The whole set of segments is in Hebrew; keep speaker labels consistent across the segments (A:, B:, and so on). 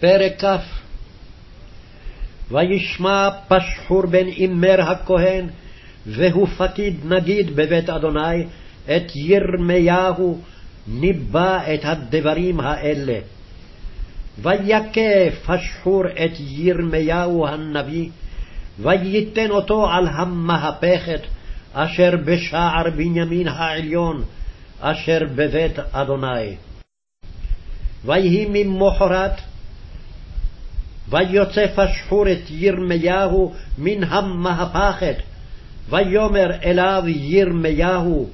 A: פרק כ' וישמע פשחור בן אימר הכהן, והוא פקיד נגיד בבית אדוני, את ירמיהו ניבא את הדברים האלה. ויכה פשחור את ירמיהו הנביא, וייתן אותו על המהפכת אשר בשער בנימין העליון, אשר בבית אדוני. ויהי ממחרת, ויוצא פשחור את ירמיהו מן המהפכת, ויאמר אליו ירמיהו,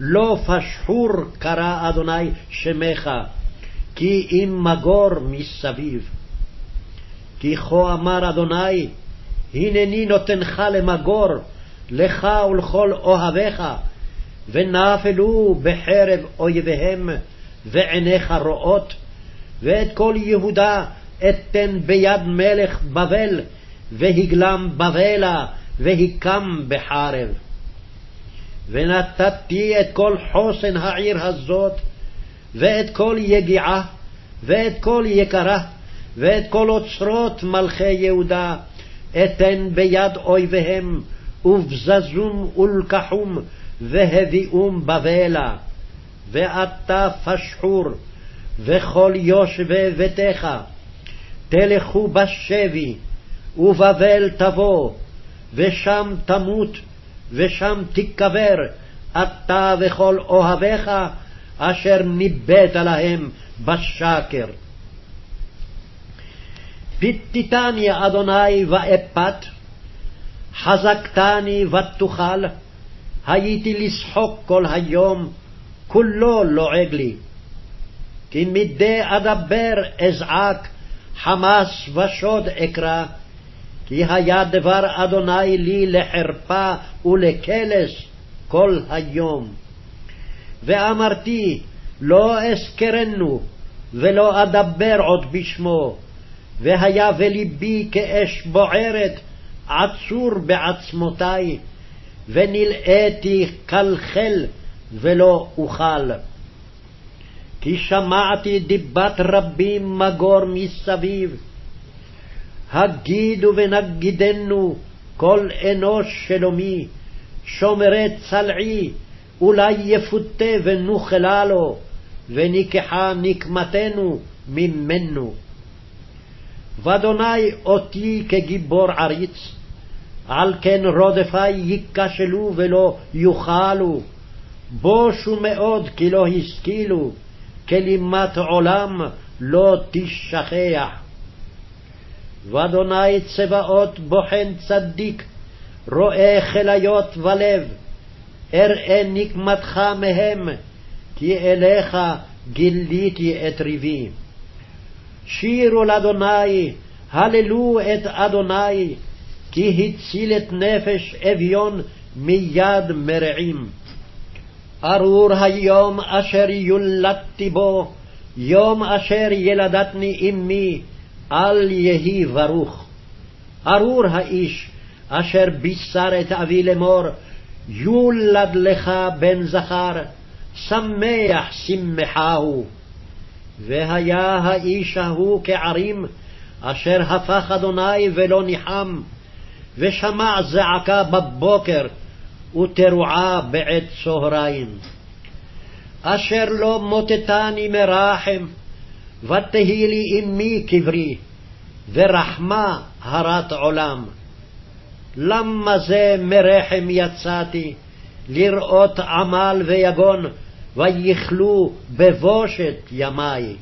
A: לא פשחור קרא אדוני שמך, כי אם מגור מסביב. כי כה אמר אדוני, הנני נותנך למגור, לך ולכל אוהביך, ונפלו בחרב אויביהם, ועיניך רואות, ואת כל יהודה אתן ביד מלך בבל, והגלם בבלה, והיקם בחרב. ונתתי את כל חוסן העיר הזאת, ואת כל יגיעה, ואת כל יקרה, ואת כל אוצרות מלכי יהודה, אתן ביד אויביהם, ובזזום ולקחום, והביאום בבלה. ואתה פשחור, וכל יושבי ביתך, תלכו בשבי, ובבל תבוא, ושם תמות, ושם תיקבר, אתה וכל אוהביך, אשר ניבאת להם בשקר. פיתיתני אדוני ואפת, חזקתני ותוכל, הייתי לשחוק כל היום, כולו לועג לי. כי מדי אדבר אזעק, חמס ושוד אקרא, כי היה דבר אדוני לי לחרפה ולקלס כל היום. ואמרתי, לא אזכרנו, ולא אדבר עוד בשמו, והיה בלבי כאש בוערת, עצור בעצמותי, ונלאיתי כלכל, ולא אוכל. כי שמעתי דיבת רבים מגור מסביב. הגידו ונגידנו כל אנוש שלומי, שומרי צלעי, אולי יפותה ונוכלה לו, וניקחה נקמתנו ממנו. ואדוני אותי כגיבור עריץ, על כן רודפי ייכשלו ולא יוכלו, בושו מאוד כי לא השכילו, כלימת עולם לא תשכח. ואדוני צבאות בוחן צדיק, רואה כליות ולב, אראה נקמתך מהם, כי אליך גיליתי את ריבי. שירו לאדוני, הללו את אדוני, כי הציל את נפש אביון מיד מרעים. ארור היום אשר יולדתי בו, יום אשר ילדתני אמי, אל יהי ברוך. ארור האיש אשר בישר את אבי לאמור, יולד לך בן זכר, שמח שמחהו. והיה האיש ההוא כערים, אשר הפך אדוני ולא ניחם, ושמע זעקה בבוקר, ותרועה בעת צהריים. אשר לא מוטטני מרחם, ותהי לי אמי קברי, ורחמה הרת עולם. למה זה מרחם יצאתי, לראות עמל ויגון, ויכלו בבושת ימי.